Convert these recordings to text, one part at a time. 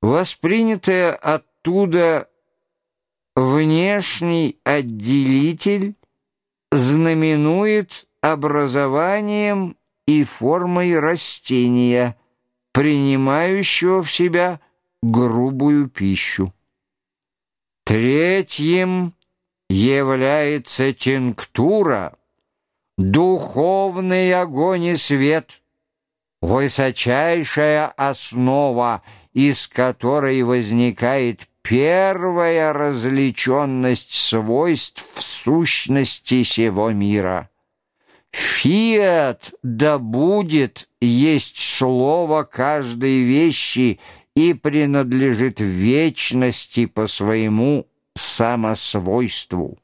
воспринятое оттуда внешний отделитель знаменует образованием и формой растения, принимающего в себя грубую пищу. Третьим является тинктура, духовный огонь и свет, высочайшая основа, из которой возникает первая различенность свойств в сущности сего мира. Фиат да будет есть слово каждой вещи и принадлежит вечности по своему самосвойству.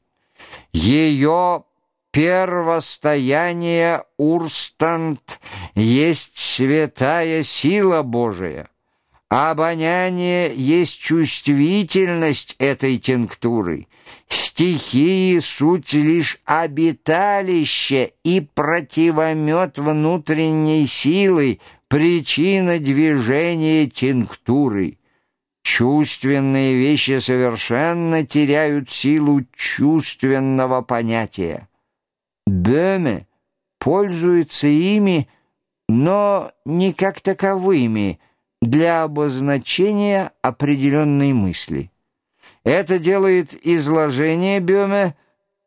Ее первостояние Урстант есть святая сила Божия. Обоняние есть чувствительность этой тинктуры. Стихии — суть лишь обиталище и противомет внутренней силы, причина движения тинктуры. Чувственные вещи совершенно теряют силу чувственного понятия. Бöhme пользуется ими, но не как таковыми, для обозначения определенной мысли. Это делает изложение Бёме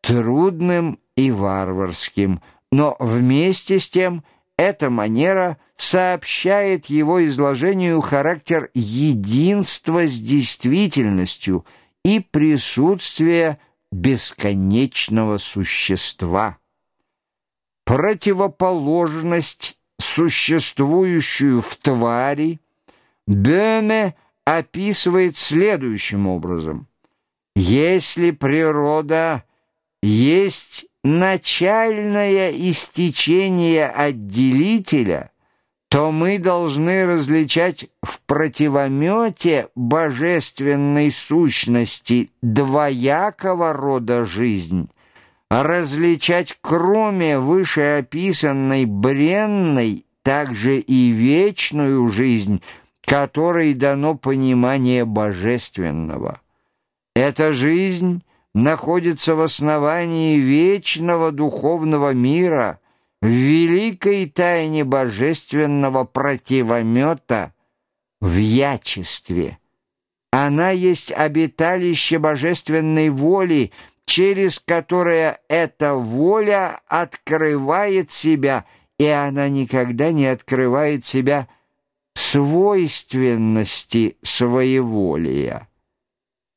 трудным и варварским, но вместе с тем эта манера сообщает его изложению характер единства с действительностью и присутствия бесконечного существа. Противоположность, существующую в твари, Бёме описывает следующим образом. Если природа есть начальное истечение отделителя, то мы должны различать в противомете божественной сущности двоякого рода жизнь, различать кроме вышеописанной бренной также и вечную жизнь – которой дано понимание божественного. Эта жизнь находится в основании вечного духовного мира, в великой тайне божественного противомета, в ячестве. Она есть обиталище божественной воли, через которое эта воля открывает себя, и она никогда не открывает себя свойственности своеволия.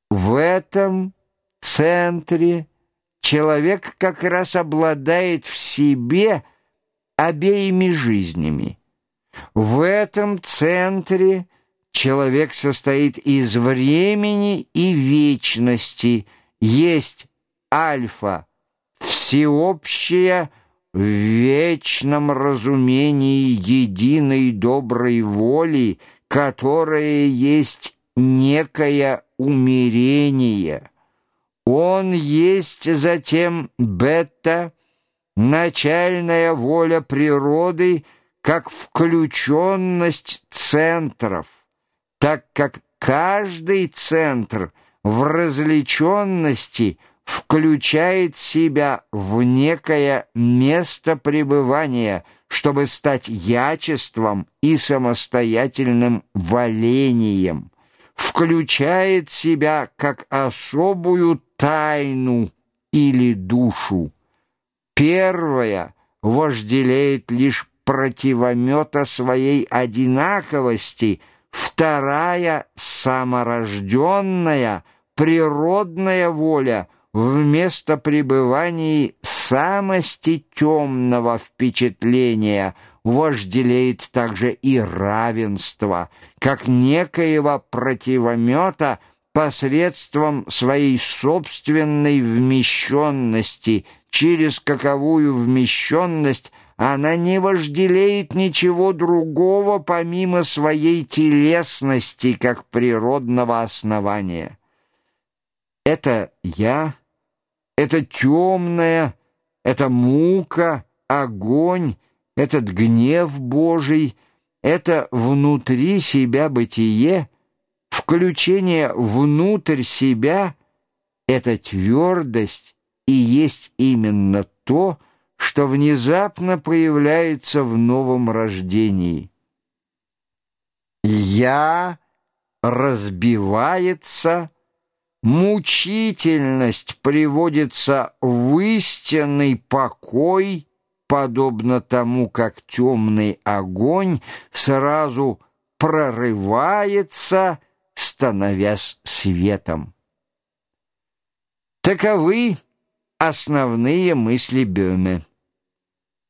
В этом центре человек как раз обладает в себе обеими жизнями. В этом центре человек состоит из времени и вечности, есть альфа, всеобщая в вечном разумении единой доброй воли, которая есть некое умерение. Он есть затем бета, начальная воля природы, как включенность центров, так как каждый центр в различенности – включает себя в некое место пребывания, чтобы стать ячеством и самостоятельным валением, включает себя как особую тайну или душу. Первое вожделеет лишь противомета своей одинаковости, вторая — саморожденная, природная воля — вместо пребывания самости темного впечатления вожделеет также и равенство, как некоего противомета посредством своей собственной вмещенности, через каковую вмещенность она не вожделеет ничего другого помимо своей телесности, как природного основания. Это «я» это темное, это мука, огонь, этот гнев Божий, это внутри себя бытие, включение внутрь себя — эта твердость и есть именно то, что внезапно появляется в новом рождении. «Я» разбивается, мучительность приводится в истинный покой, подобно тому, как темный огонь сразу прорывается, становясь светом. Таковы основные мысли Бёме.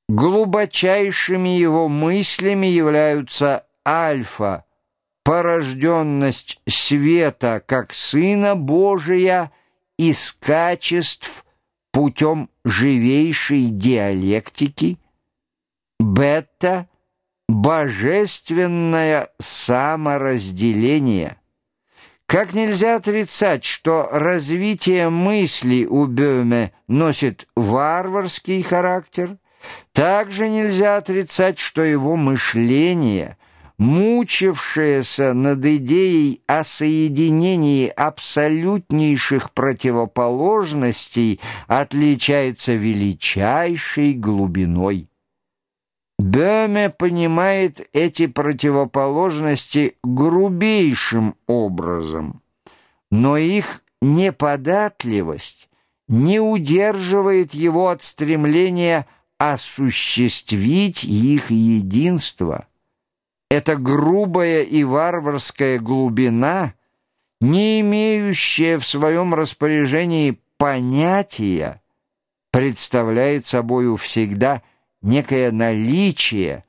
Глубочайшими его мыслями являются альфа, порожденность света как Сына Божия из качеств путем живейшей диалектики, бета — божественное саморазделение. Как нельзя отрицать, что развитие мысли у Бёме носит варварский характер, также нельзя отрицать, что его мышление — мучившаяся над идеей о соединении абсолютнейших противоположностей, отличается величайшей глубиной. Бёме понимает эти противоположности грубейшим образом, но их неподатливость не удерживает его от стремления осуществить их единство – эта грубая и варварская глубина, не имеющая в своем распоряжении понятия, представляет собою всегда некое наличие,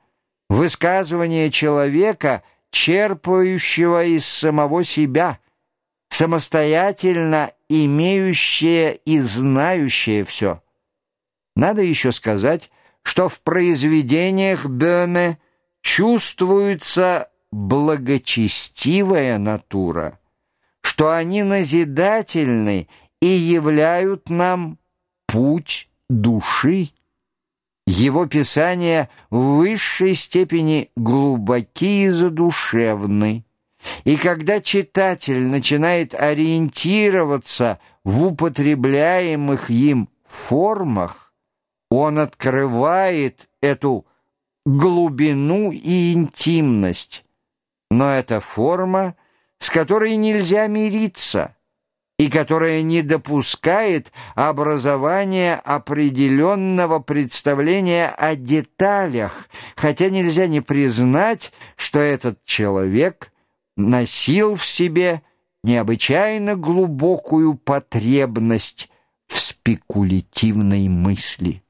высказывание человека, черпающего из самого себя, самостоятельно имеющее и знающее все. Надо еще сказать, что в произведениях Бёме чувствуется благочестивая натура, что они назидательны и являют нам путь души. Его писания в высшей степени глубоки и задушевны. И когда читатель начинает ориентироваться в употребляемых им формах, он открывает эту глубину и интимность. Но это форма, с которой нельзя мириться и которая не допускает образования определенного представления о деталях, хотя нельзя не признать, что этот человек носил в себе необычайно глубокую потребность в спекулятивной мысли.